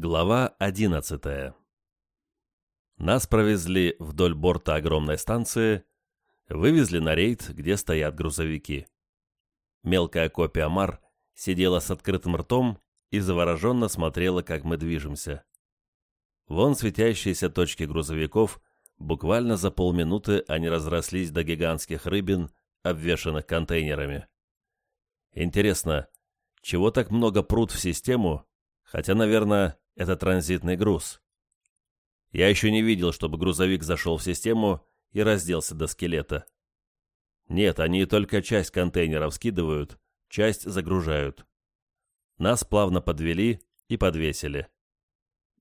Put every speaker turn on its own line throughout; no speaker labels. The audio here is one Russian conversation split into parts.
Глава 11 Нас провезли вдоль борта огромной станции, вывезли на рейд, где стоят грузовики. Мелкая копия Мар сидела с открытым ртом и завороженно смотрела, как мы движемся. Вон светящиеся точки грузовиков, буквально за полминуты они разрослись до гигантских рыбин, обвешанных контейнерами. Интересно, чего так много прут в систему, хотя, наверное, это транзитный груз. Я еще не видел, чтобы грузовик зашел в систему и разделся до скелета. Нет, они только часть контейнеров скидывают, часть загружают. Нас плавно подвели и подвесили.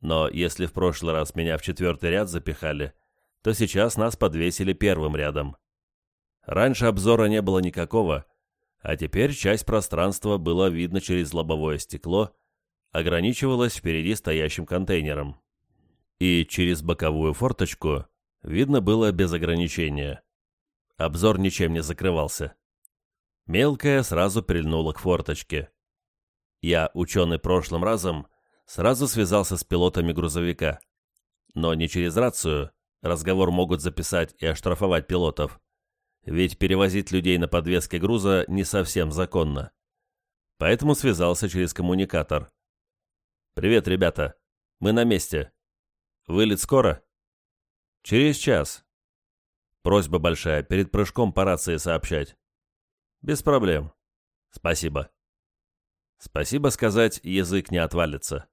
Но если в прошлый раз меня в четвертый ряд запихали, то сейчас нас подвесили первым рядом. Раньше обзора не было никакого, а теперь часть пространства было видно через лобовое стекло, ограничивалась впереди стоящим контейнером. И через боковую форточку видно было без ограничения. Обзор ничем не закрывался. Мелкая сразу прильнула к форточке. Я, ученый прошлым разом, сразу связался с пилотами грузовика. Но не через рацию, разговор могут записать и оштрафовать пилотов. Ведь перевозить людей на подвеске груза не совсем законно. Поэтому связался через коммуникатор. «Привет, ребята. Мы на месте. Вылет скоро?» «Через час». Просьба большая, перед прыжком по рации сообщать. «Без проблем. Спасибо». Спасибо сказать, язык не отвалится.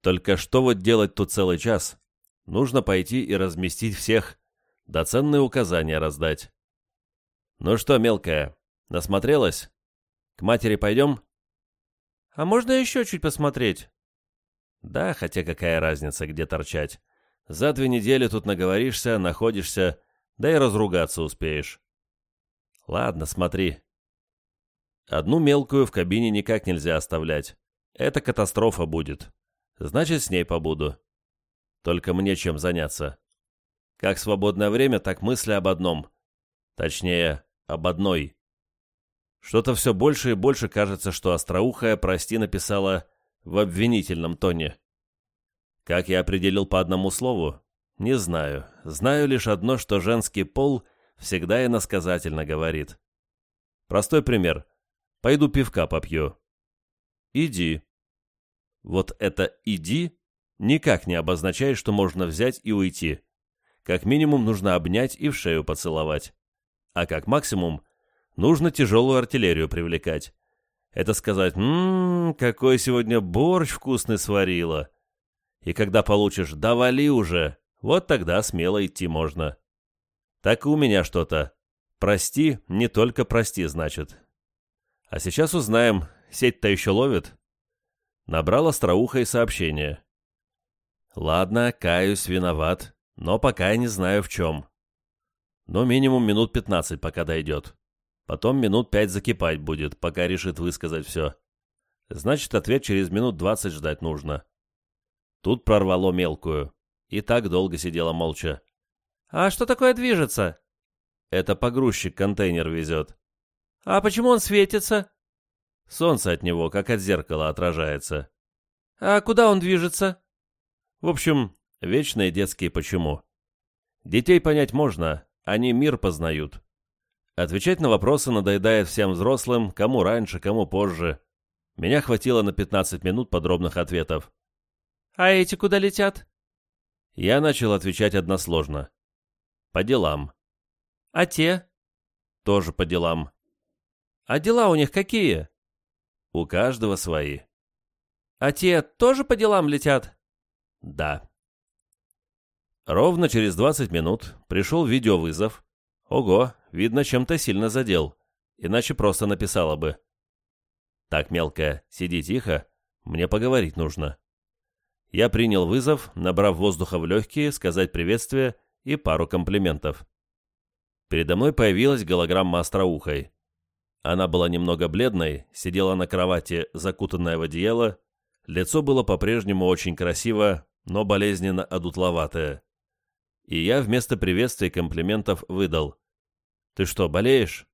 Только что вот делать тут целый час? Нужно пойти и разместить всех, да ценные указания раздать. Ну что, мелкая, насмотрелась? К матери пойдем?
А можно еще чуть посмотреть?
Да, хотя какая разница, где торчать. За две недели тут наговоришься, находишься, да и разругаться успеешь. Ладно, смотри. Одну мелкую в кабине никак нельзя оставлять. Это катастрофа будет. Значит, с ней побуду. Только мне чем заняться. Как свободное время, так мысли об одном. Точнее, об одной. Что-то все больше и больше кажется, что остроухая «прости» написала в обвинительном тоне. Как я определил по одному слову? Не знаю. Знаю лишь одно, что женский пол всегда иносказательно говорит. Простой пример. Пойду пивка попью. Иди. Вот это «иди» никак не обозначает, что можно взять и уйти. Как минимум нужно обнять и в шею поцеловать. А как максимум нужно тяжелую артиллерию привлекать. Это сказать «Ммм, какой сегодня борщ вкусный сварила». И когда получишь «Да вали уже», вот тогда смело идти можно. Так и у меня что-то. Прости, не только прости, значит. А сейчас узнаем, сеть-то еще ловит. Набрал остроухое сообщение. Ладно, каюсь, виноват, но пока не знаю в чем. Ну, минимум минут пятнадцать, пока дойдет. Потом минут пять закипать будет, пока решит высказать все. Значит, ответ через минут двадцать ждать нужно. Тут прорвало мелкую. И так долго сидела молча.
«А что такое движется?»
«Это погрузчик контейнер везет».
«А почему он светится?»
«Солнце от него, как от зеркала, отражается».
«А куда он движется?»
В общем, вечные детские «почему». Детей понять можно, они мир познают. Отвечать на вопросы надоедает всем взрослым, кому раньше, кому позже. Меня хватило на 15 минут подробных ответов.
«А эти куда летят?»
Я начал отвечать односложно. «По делам».
«А те?»
«Тоже по делам».
«А дела у них какие?»
«У каждого свои».
«А те тоже по делам летят?»
«Да». Ровно через 20 минут пришел видеовызов. Ого, Видно, чем-то сильно задел. Иначе просто написала бы. Так, мелкая, сиди тихо. Мне поговорить нужно. Я принял вызов, набрав воздуха в легкие, сказать приветствие и пару комплиментов. Передо мной появилась голограмма остроухой. Она была немного бледной, сидела на кровати, закутанная в одеяло. Лицо было по-прежнему очень красиво, но болезненно одутловатое. И я вместо приветствия и комплиментов выдал. Ты что, болеешь?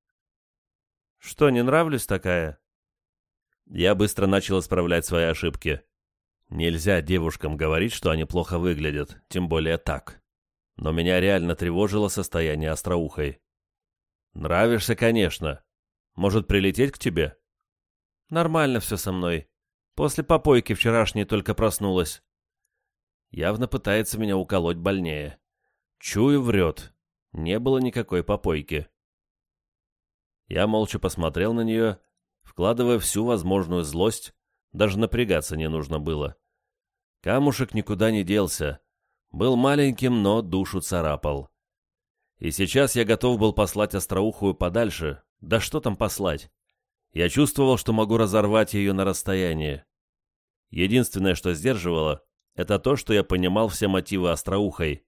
Что, не нравлюсь такая?
Я быстро начал исправлять свои ошибки. Нельзя девушкам говорить, что они плохо выглядят, тем более так. Но меня реально тревожило состояние остроухой. Нравишься, конечно. Может, прилететь к тебе?
Нормально все со мной. После попойки вчерашней только проснулась.
Явно пытается меня уколоть больнее. Чую, врет. Не было никакой попойки. Я молча посмотрел на нее, вкладывая всю возможную злость, даже напрягаться не нужно было. Камушек никуда не делся. Был маленьким, но душу царапал. И сейчас я готов был послать остроухую подальше. Да что там послать? Я чувствовал, что могу разорвать ее на расстоянии. Единственное, что сдерживало, это то, что я понимал все мотивы остроухой.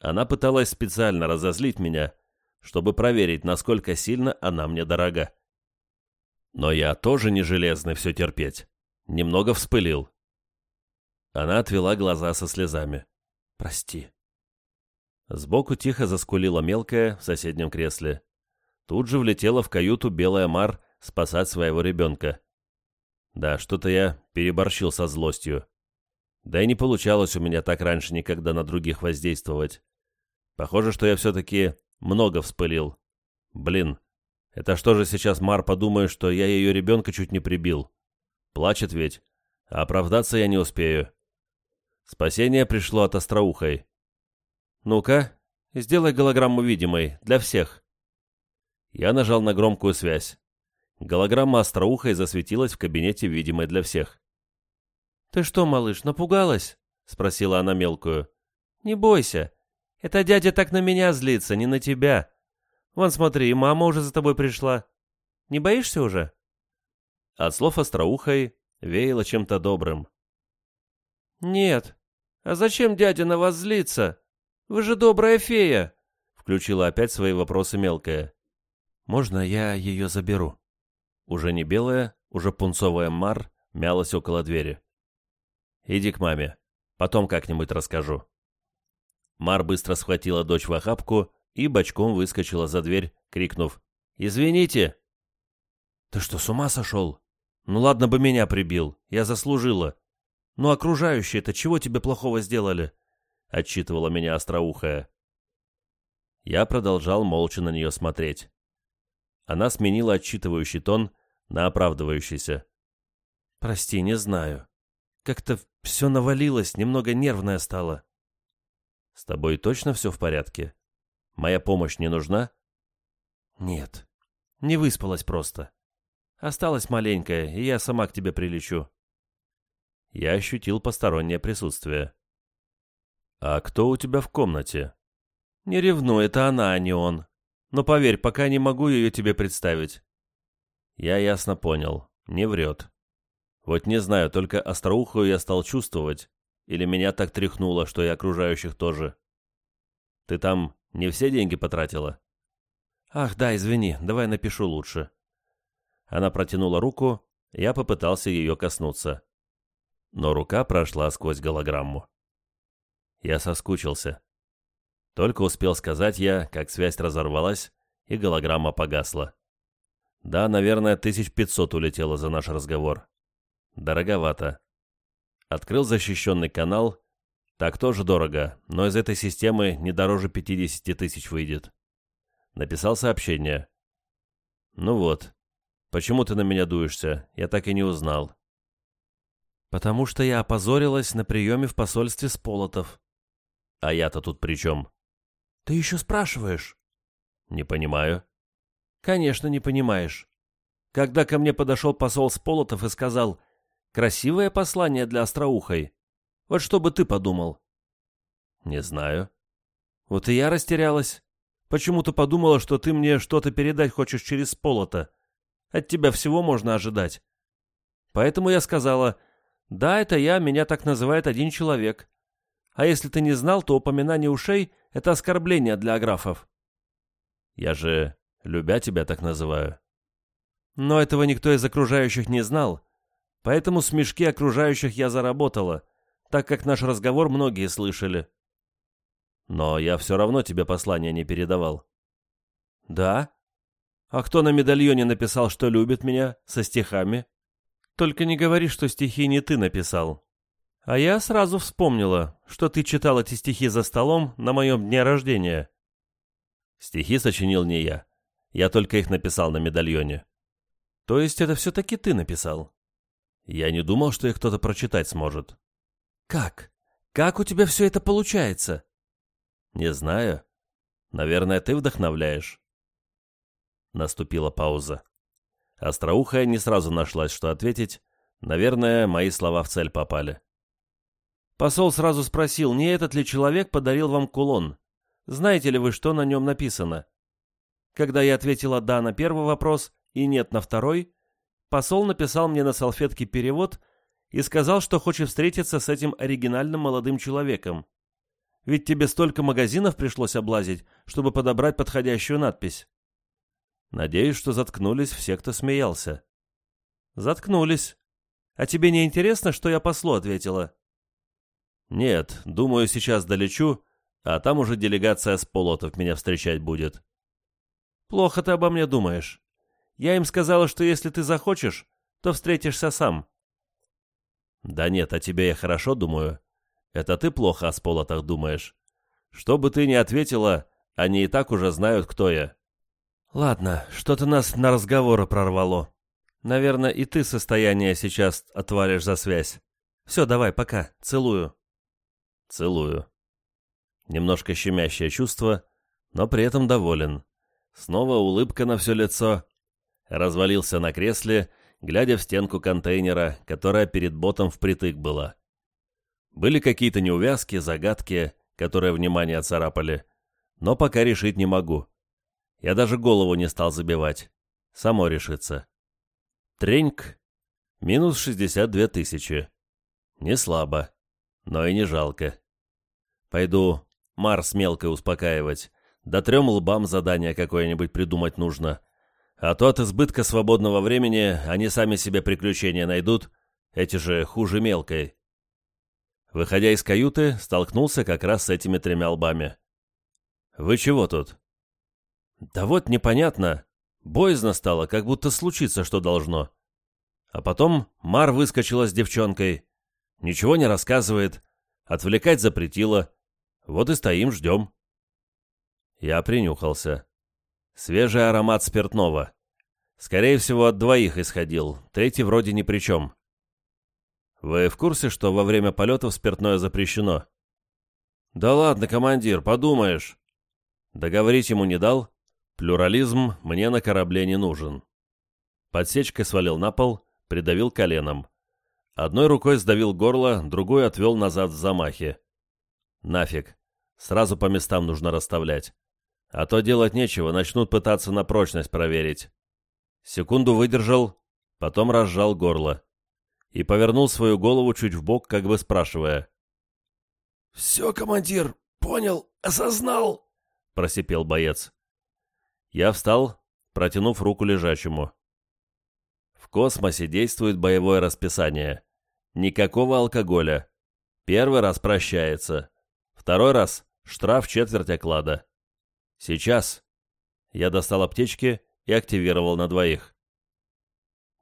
Она пыталась специально разозлить меня, чтобы проверить, насколько сильно она мне дорога. Но я тоже не железный все терпеть. Немного вспылил. Она отвела глаза со слезами. «Прости». Сбоку тихо заскулила мелкая в соседнем кресле. Тут же влетела в каюту белая Мар спасать своего ребенка. Да, что-то я переборщил со злостью. Да и не получалось у меня так раньше никогда на других воздействовать. Похоже, что я все-таки много вспылил. Блин, это что же сейчас Мар подумает, что я ее ребенка чуть не прибил? Плачет ведь, а оправдаться я не успею. Спасение пришло от остроухой. «Ну-ка, сделай голограмму видимой, для всех». Я нажал на громкую связь. Голограмма остроухой засветилась в кабинете видимой для всех.
«Ты что, малыш, напугалась?» — спросила она мелкую. «Не бойся. Это дядя так на меня злится, не на тебя. Вон смотри, мама уже за тобой пришла. Не боишься уже?»
От слов остроухой веяло чем-то добрым.
«Нет. А зачем дядя на вас злится? Вы же добрая фея!» Включила опять свои вопросы мелкая.
«Можно я ее заберу?» Уже не белая, уже пунцовая Мар мялась около двери. «Иди к маме. Потом как-нибудь расскажу». Мар быстро схватила дочь в охапку и бочком выскочила за дверь, крикнув «Извините!»
«Ты что, с ума сошел? Ну ладно бы меня прибил, я заслужила. Ну окружающие-то чего тебе плохого сделали?» — отчитывала меня остроухая.
Я продолжал молча на нее смотреть. Она сменила отчитывающий тон на оправдывающийся.
«Прости, не знаю. Как-то все навалилось, немного нервное стало».
«С тобой точно все в порядке? Моя помощь не нужна?»
«Нет. Не выспалась просто. Осталась маленькая, и я сама к тебе прилечу».
Я ощутил постороннее присутствие. «А кто у тебя в комнате?»
«Не ревнуй, это она, а не он. Но поверь, пока не могу ее тебе представить».
Я ясно понял. Не врет. Вот не знаю, только остроухую я стал чувствовать. Или меня так тряхнуло, что и окружающих тоже. Ты там не все деньги потратила?
Ах, да, извини, давай напишу лучше.
Она протянула руку, я попытался ее коснуться но рука прошла сквозь голограмму. Я соскучился. Только успел сказать я, как связь разорвалась, и голограмма погасла. Да, наверное, тысяч пятьсот улетело за наш разговор. Дороговато. Открыл защищенный канал. Так тоже дорого, но из этой системы не дороже 50 тысяч выйдет. Написал сообщение. Ну вот. Почему ты на меня дуешься? Я так и не узнал.
«Потому что я опозорилась на приеме в посольстве Сполотов».
«А я-то тут при чем?»
«Ты еще спрашиваешь?»
«Не понимаю».
«Конечно, не понимаешь. Когда ко мне подошел посол Сполотов и сказал, «Красивое послание для Остроухой. Вот что бы ты подумал?»
«Не знаю».
«Вот и я растерялась. Почему-то подумала, что ты мне что-то передать хочешь через Сполота. От тебя всего можно ожидать. Поэтому я сказала, да, это я, меня так называет один человек. А если ты не знал, то упоминание ушей — это оскорбление для аграфов.
Я же, любя тебя, так называю.
Но этого никто из окружающих не знал, поэтому смешки окружающих я заработала, так как наш разговор многие слышали.
Но я все равно тебе послание не передавал.
Да? А кто на медальоне написал, что любит меня, со стихами? Только не говори, что стихи не ты написал. А я сразу вспомнила, что ты читал эти стихи за столом на моем дне рождения.
Стихи сочинил не я. Я только их написал на медальоне.
То есть это все-таки ты написал?
Я не думал, что их кто-то прочитать сможет.
Как? Как у тебя все это получается?
Не знаю. Наверное, ты вдохновляешь. Наступила пауза. Остроухая не сразу нашлась, что ответить. Наверное, мои слова в цель попали.
Посол сразу спросил, не этот ли человек подарил вам кулон. Знаете ли вы, что на нем написано? Когда я ответила «да» на первый вопрос и «нет» на второй, посол написал мне на салфетке перевод и сказал, что хочет встретиться с этим оригинальным молодым человеком. Ведь тебе столько магазинов пришлось облазить, чтобы подобрать подходящую надпись.
Надеюсь, что заткнулись все, кто смеялся.
Заткнулись. А тебе не интересно, что я послу ответила?
Нет, думаю, сейчас долечу, а там уже делегация с полотов меня встречать будет.
Плохо ты обо мне думаешь. Я им сказала, что если ты захочешь, то встретишься сам.
Да нет, о тебе я хорошо думаю. Это ты плохо о сполотах думаешь. Что бы ты ни ответила, они и так уже знают, кто я.
Ладно, что-то нас на разговоры прорвало. Наверное, и ты состояние сейчас отвалишь за связь. Все, давай, пока. Целую.
Целую. Немножко щемящее чувство, но при этом доволен. Снова улыбка на все лицо. Развалился на кресле, глядя в стенку контейнера, которая перед ботом впритык была. Были какие-то неувязки, загадки, которые внимание царапали, но пока решить не могу. Я даже голову не стал забивать. Само решится. Треньк. Минус 62 тысячи. Не слабо, но и не жалко. Пойду Марс мелко успокаивать. Да трем лбам задание какое-нибудь придумать нужно. А то от избытка свободного времени они сами себе приключения найдут, эти же хуже мелкой. Выходя из каюты, столкнулся как раз с этими тремя лбами. «Вы чего тут?» «Да вот непонятно. Боязно стало, как будто случится, что должно». А потом Мар выскочила с девчонкой. Ничего не рассказывает. Отвлекать запретила. Вот и стоим, ждем. Я принюхался. Свежий аромат спиртного. Скорее всего, от двоих исходил, третий вроде ни при чем. Вы в курсе, что во время полетов спиртное запрещено? Да ладно, командир, подумаешь. Договорить ему не дал. Плюрализм мне на корабле не нужен. Подсечкой свалил на пол, придавил коленом. Одной рукой сдавил горло, другой отвел назад в замахе. Нафиг. Сразу по местам нужно расставлять. А то делать нечего, начнут пытаться на прочность проверить. Секунду выдержал, потом разжал горло. И повернул свою голову чуть в бок, как бы спрашивая.
«Все, командир, понял, осознал?» — просипел боец.
Я встал, протянув руку лежачему. В космосе действует боевое расписание. Никакого алкоголя. Первый раз прощается. Второй раз штраф четверть оклада. Сейчас. Я достал аптечки и активировал на двоих.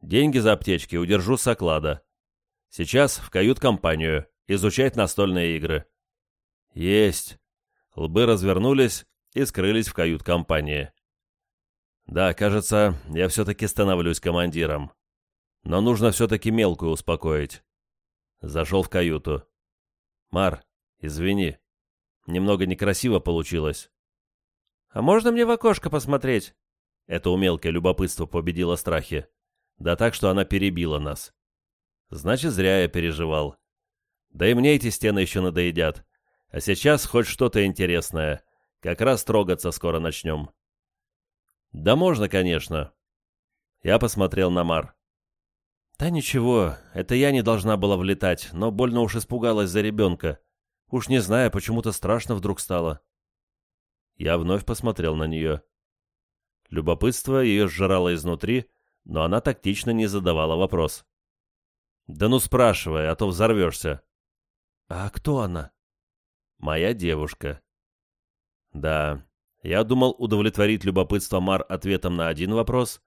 Деньги за аптечки удержу с оклада. Сейчас в кают-компанию изучать настольные игры. Есть. Лбы развернулись и скрылись в кают-компании. Да, кажется, я все-таки становлюсь командиром. Но нужно все-таки мелкую успокоить. Зашел в каюту. Мар, извини. Немного некрасиво получилось.
«А можно мне в окошко посмотреть?»
Это у любопытство победило страхи. Да так, что она перебила нас. Значит, зря я переживал. Да и мне эти стены еще надоедят. А сейчас хоть что-то интересное. Как раз трогаться скоро начнем. Да можно, конечно. Я посмотрел на Мар.
Да ничего, это я не должна была влетать, но больно уж испугалась за ребенка. Уж не знаю, почему-то страшно вдруг стало.
Я вновь посмотрел на нее. Любопытство ее сжирало изнутри, но она тактично не задавала вопрос. «Да ну спрашивай, а то взорвешься».
«А кто она?»
«Моя девушка». «Да, я думал удовлетворить любопытство Мар ответом на один вопрос.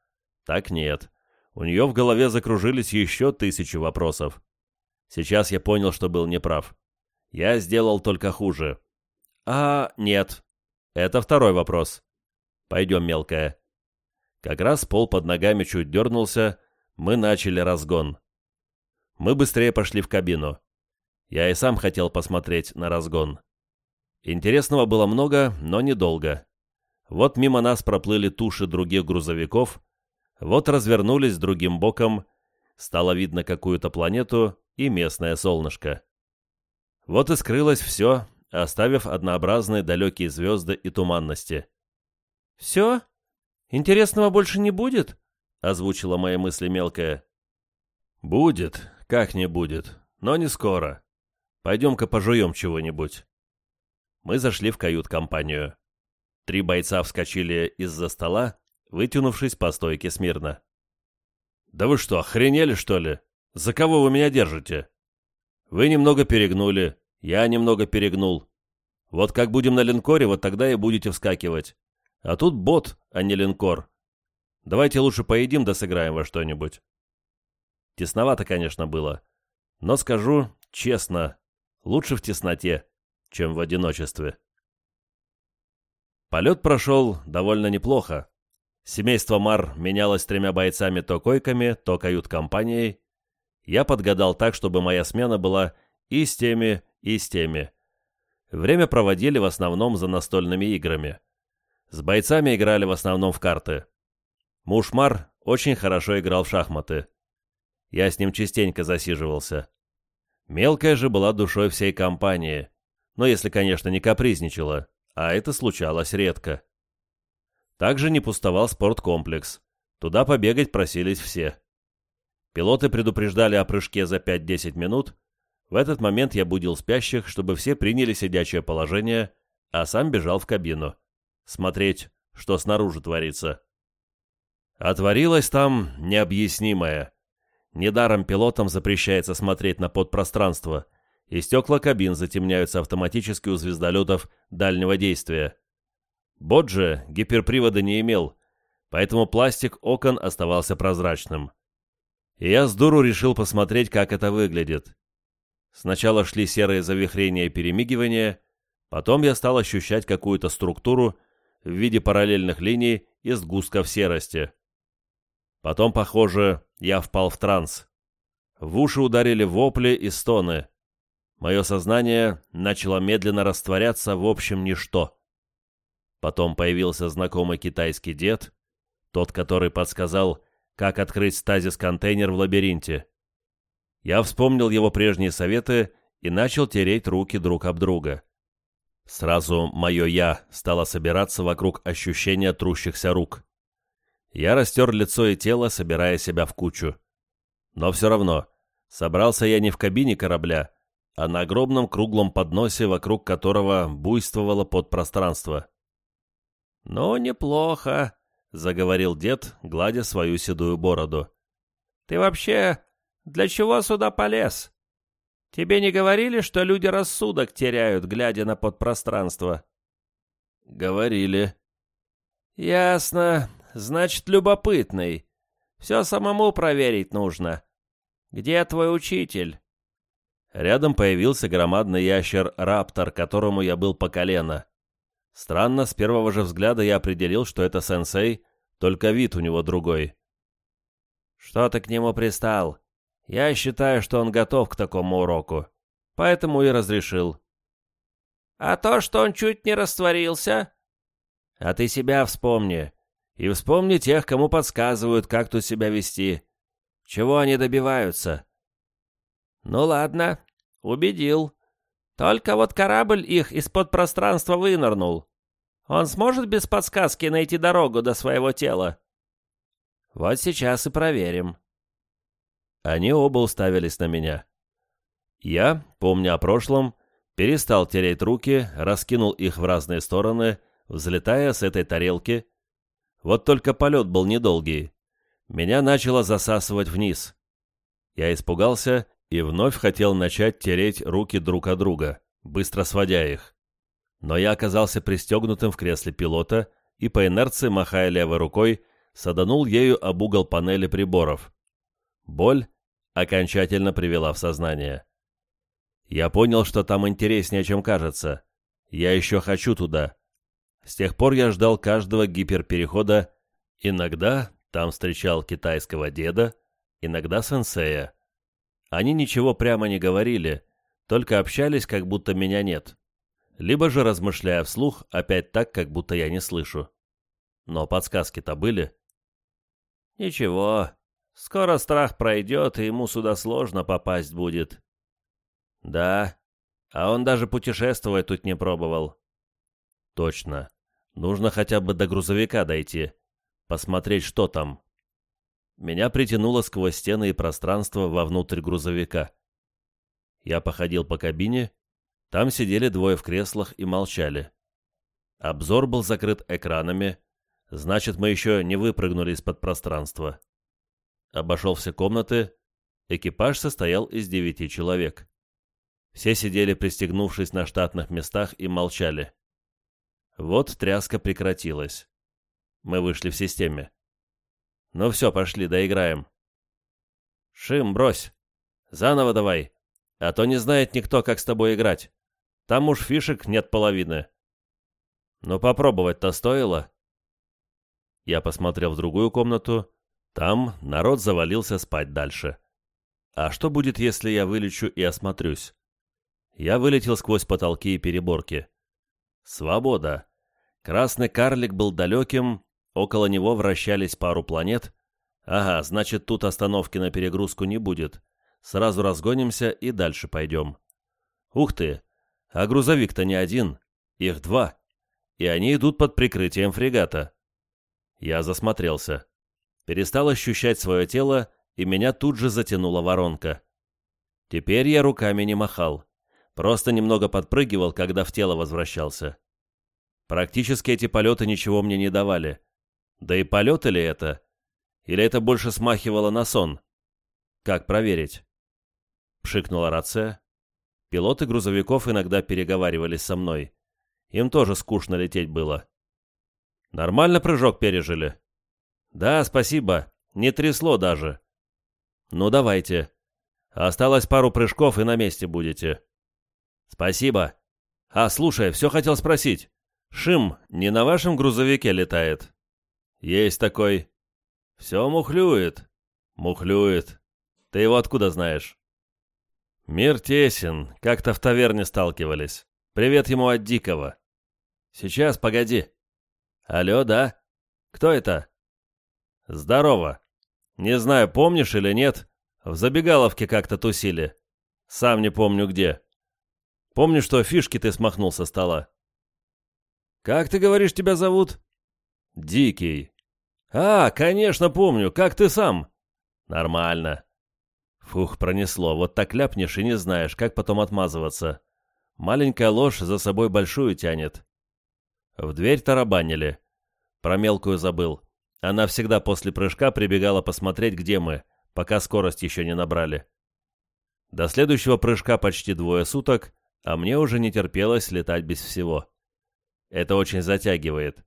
Так нет. У нее в голове закружились еще тысячи вопросов. Сейчас я понял, что был неправ. Я сделал только хуже. А, нет. Это второй вопрос. Пойдем, мелкая. Как раз пол под ногами чуть дернулся, мы начали разгон. Мы быстрее пошли в кабину. Я и сам хотел посмотреть на разгон. Интересного было много, но недолго. Вот мимо нас проплыли туши других грузовиков, вот развернулись другим боком, стало видно какую-то планету и местное солнышко. Вот и скрылось все, оставив однообразные далекие звезды и туманности.
«Все? Интересного больше не будет?»
— озвучила мои мысли мелкая. «Будет, как не будет, но не скоро. Пойдем-ка пожуем чего-нибудь». Мы зашли в кают-компанию. Три бойца вскочили из-за стола, вытянувшись по стойке смирно. «Да вы что, охренели, что ли? За кого вы меня держите?» «Вы немного перегнули, я немного перегнул. Вот как будем на линкоре, вот тогда и будете вскакивать. А тут бот, а не линкор. Давайте лучше поедим да сыграем во что-нибудь». Тесновато, конечно, было. Но скажу честно, лучше в тесноте, чем в одиночестве. Полет прошел довольно неплохо. Семейство Мар менялось тремя бойцами то койками, то кают-компанией. Я подгадал так, чтобы моя смена была и с теми, и с теми. Время проводили в основном за настольными играми. С бойцами играли в основном в карты. Муж Мар очень хорошо играл в шахматы. Я с ним частенько засиживался. Мелкая же была душой всей компании, но если, конечно, не капризничала а это случалось редко. Также не пустовал спорткомплекс. Туда побегать просились все. Пилоты предупреждали о прыжке за 5-10 минут. В этот момент я будил спящих, чтобы все приняли сидячее положение, а сам бежал в кабину. Смотреть, что снаружи творится. Отворилось там необъяснимое. Недаром пилотам запрещается смотреть на подпространство — и стекла кабин затемняются автоматически у звездолетов дальнего действия. Бот гиперпривода не имел, поэтому пластик окон оставался прозрачным. И я с дуру решил посмотреть, как это выглядит. Сначала шли серые завихрения и перемигивания, потом я стал ощущать какую-то структуру в виде параллельных линий и сгустков серости. Потом, похоже, я впал в транс. В уши ударили вопли и стоны. Мое сознание начало медленно растворяться в общем ничто. Потом появился знакомый китайский дед, тот, который подсказал, как открыть стазис-контейнер в лабиринте. Я вспомнил его прежние советы и начал тереть руки друг об друга. Сразу мое «я» стало собираться вокруг ощущения трущихся рук. Я растер лицо и тело, собирая себя в кучу. Но все равно, собрался я не в кабине корабля, а на огромном круглом подносе, вокруг которого буйствовало подпространство. «Ну, неплохо», — заговорил дед, гладя свою седую бороду. «Ты вообще для чего сюда полез? Тебе не говорили, что люди рассудок теряют, глядя на подпространство?» «Говорили».
«Ясно. Значит, любопытный. Все самому проверить нужно. Где твой учитель?»
Рядом появился громадный ящер-раптор, которому я был по колено. Странно, с первого же взгляда я определил, что это сенсей, только вид у него другой.
«Что ты к нему пристал? Я считаю, что он готов к такому уроку, поэтому и разрешил». «А то, что он чуть не растворился?» «А ты себя вспомни. И вспомни тех, кому подсказывают, как тут себя вести. Чего они добиваются?» «Ну ладно, убедил. Только вот корабль их из-под пространства вынырнул. Он сможет без подсказки найти дорогу до своего тела?» «Вот сейчас и проверим».
Они оба уставились на меня. Я, помня о прошлом, перестал тереть руки, раскинул их в разные стороны, взлетая с этой тарелки. Вот только полет был недолгий. Меня начало засасывать вниз. Я испугался и вновь хотел начать тереть руки друг от друга, быстро сводя их. Но я оказался пристегнутым в кресле пилота и по инерции, махая левой рукой, саданул ею об угол панели приборов. Боль, окончательно привела в сознание. Я понял, что там интереснее, чем кажется. Я еще хочу туда. С тех пор я ждал каждого гиперперехода. Иногда там встречал китайского деда, иногда сенсея. Они ничего прямо не говорили, только общались, как будто меня нет. Либо же, размышляя вслух, опять так, как будто я не слышу. Но подсказки-то были.
«Ничего, скоро страх пройдет, и ему сюда сложно попасть будет». «Да, а он даже путешествовать тут не пробовал».
«Точно. Нужно хотя бы до грузовика дойти, посмотреть, что там». Меня притянуло сквозь стены и пространство вовнутрь грузовика. Я походил по кабине, там сидели двое в креслах и молчали. Обзор был закрыт экранами, значит, мы еще не выпрыгнули из-под пространства. Обошел все комнаты, экипаж состоял из девяти человек. Все сидели, пристегнувшись на штатных местах, и молчали. Вот тряска прекратилась. Мы вышли в системе. Ну все, пошли, доиграем. Шим, брось. Заново давай. А то не знает никто, как с тобой играть. Там уж фишек нет половины. Но попробовать-то стоило. Я посмотрел в другую комнату. Там народ завалился спать дальше. А что будет, если я вылечу и осмотрюсь? Я вылетел сквозь потолки и переборки. Свобода. Красный карлик был далеким, Около него вращались пару планет. Ага, значит, тут остановки на перегрузку не будет. Сразу разгонимся и дальше пойдем. Ух ты! А грузовик-то не один. Их два. И они идут под прикрытием фрегата. Я засмотрелся. Перестал ощущать свое тело, и меня тут же затянула воронка. Теперь я руками не махал. Просто немного подпрыгивал, когда в тело возвращался. Практически эти полеты ничего мне не давали. Да и полет ли это? Или это больше смахивало на сон? Как проверить? Пшикнула рация. Пилоты грузовиков иногда переговаривались со мной. Им тоже скучно лететь было. Нормально прыжок пережили? Да, спасибо. Не трясло даже. Ну, давайте. Осталось пару прыжков и на месте будете. Спасибо. А, слушай, все хотел спросить. Шим не на вашем грузовике летает? «Есть такой». «Все мухлюет». «Мухлюет. Ты его откуда знаешь?» «Мир тесен. Как-то в таверне сталкивались. Привет ему от Дикого». «Сейчас, погоди». «Алло, да? Кто это?» «Здорово. Не знаю, помнишь или нет, в забегаловке как-то тусили. Сам не помню где. Помню, что фишки ты смахнул со стола». «Как ты говоришь, тебя зовут?» «Дикий». «А, конечно, помню. Как ты сам?» «Нормально». Фух, пронесло. Вот так ляпнешь и не знаешь, как потом отмазываться. Маленькая ложь за собой большую тянет. В дверь тарабанили. Про мелкую забыл. Она всегда после прыжка прибегала посмотреть, где мы, пока скорость еще не набрали. До следующего прыжка почти двое суток, а мне уже не терпелось летать без всего. Это очень затягивает.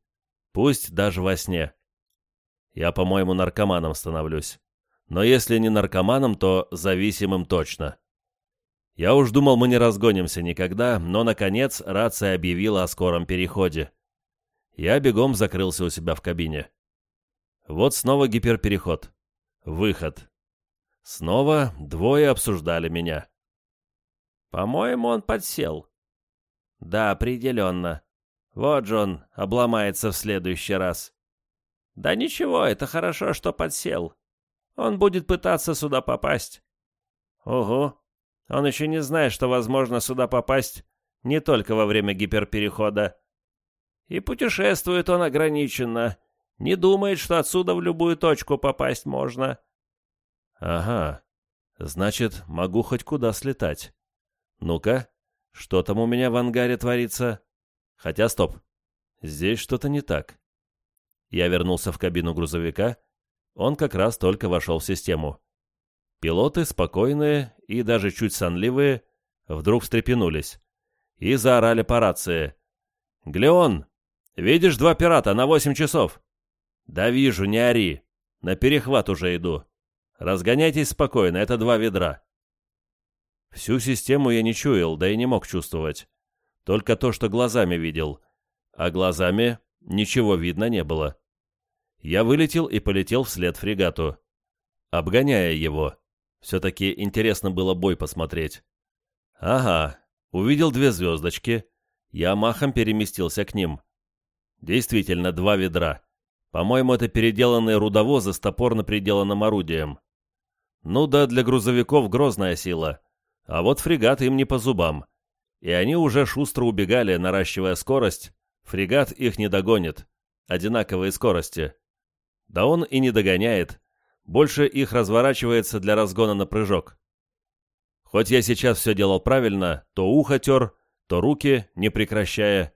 Пусть даже во сне. Я, по-моему, наркоманом становлюсь. Но если не наркоманом, то зависимым точно. Я уж думал, мы не разгонимся никогда, но, наконец, рация объявила о скором переходе. Я бегом закрылся у себя в кабине. Вот снова гиперпереход. Выход. Снова двое обсуждали меня.
«По-моему, он подсел». «Да, определенно. Вот же он обломается в следующий раз. Да ничего, это хорошо, что подсел. Он будет пытаться сюда попасть. Ого, он еще не знает, что возможно сюда попасть не только во время гиперперехода. И путешествует он ограниченно. Не думает, что отсюда в любую точку попасть можно.
Ага, значит, могу хоть куда слетать. Ну-ка, что там у меня в ангаре творится? Хотя, стоп. Здесь что-то не так. Я вернулся в кабину грузовика. Он как раз только вошел в систему. Пилоты, спокойные и даже чуть сонливые, вдруг встрепенулись и заорали по рации. «Глеон, видишь два пирата на восемь часов?» «Да вижу, не ори. На перехват уже иду. Разгоняйтесь спокойно, это два ведра. Всю систему я не чуял, да и не мог чувствовать. Только то, что глазами видел. А глазами ничего видно не было. Я вылетел и полетел вслед фрегату. Обгоняя его. Все-таки интересно было бой посмотреть. Ага, увидел две звездочки. Я махом переместился к ним. Действительно, два ведра. По-моему, это переделанные рудовозы с топорно приделанным орудием. Ну да, для грузовиков грозная сила. А вот фрегат им не по зубам. И они уже шустро убегали, наращивая скорость. Фрегат их не догонит. Одинаковые скорости. Да он и не догоняет. Больше их разворачивается для разгона на прыжок. Хоть я сейчас все делал правильно, то ухо тер, то руки, не прекращая.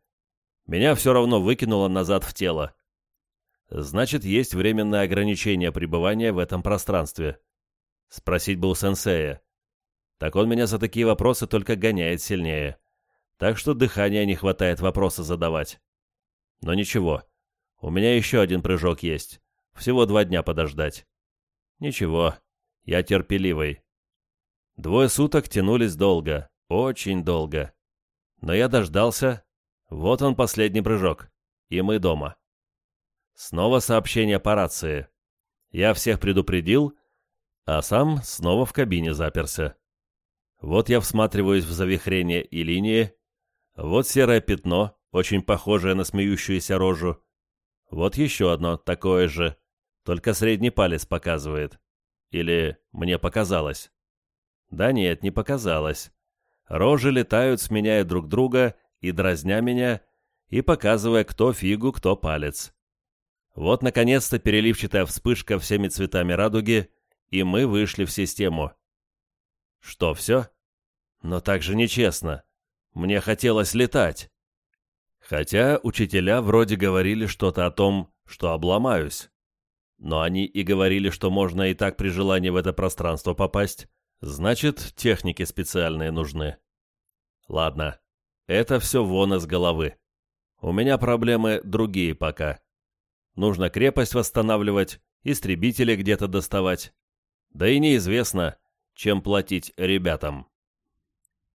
Меня все равно выкинуло назад в тело. Значит, есть временное ограничение пребывания в этом пространстве. Спросить бы у сенсея. Так он меня за такие вопросы только гоняет сильнее. Так что дыхания не хватает вопросы задавать. Но ничего. У меня еще один прыжок есть. Всего два дня подождать. Ничего. Я терпеливый. Двое суток тянулись долго. Очень долго. Но я дождался. Вот он последний прыжок. И мы дома. Снова сообщение по рации. Я всех предупредил, а сам снова в кабине заперся. Вот я всматриваюсь в завихрение и линии. Вот серое пятно, очень похожее на смеющуюся рожу. Вот еще одно, такое же. Только средний палец показывает. Или мне показалось? Да нет, не показалось. Рожи летают, сменяя друг друга и дразня меня, и показывая, кто фигу, кто палец. Вот, наконец-то, переливчатая вспышка всеми цветами радуги, и мы вышли в систему. Что, все? Но так же нечестно. Мне хотелось летать. Хотя учителя вроде говорили что-то о том, что обломаюсь. Но они и говорили, что можно и так при желании в это пространство попасть. Значит, техники специальные нужны. Ладно, это все вон из головы. У меня проблемы другие пока. Нужно крепость восстанавливать, истребители где-то доставать. Да и неизвестно, чем платить ребятам.